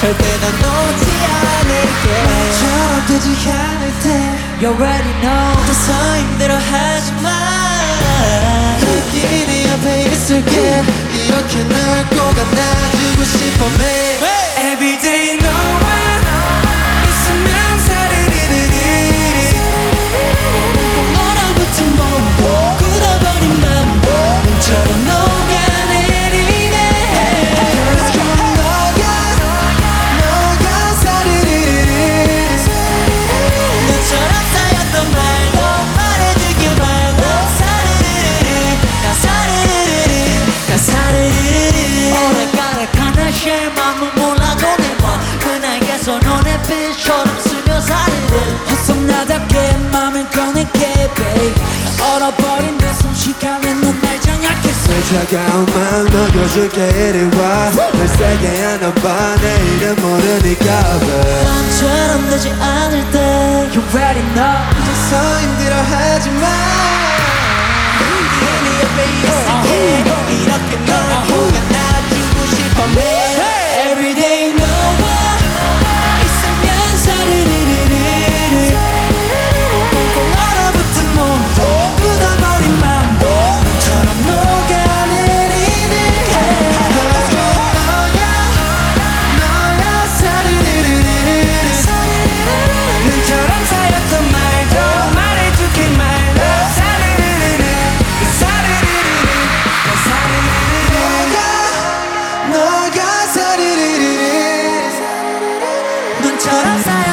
절대 넌 놓지 않을게. 처럼 되지 않을 때 You already know 더 힘들어하 너의 빛처럼 스며 사르르 헛성나답게 맘을 꺼낼게 babe. 얼어버린 내 숨쉬가면 넌날 장악했어. 내 차가운 마음 녹여줄게 이리 와널 세게 안아봐 내일은 모르니까 babe 맘처럼 되지 않을 때 You already know 더 힘들어 하지 마 shut outside.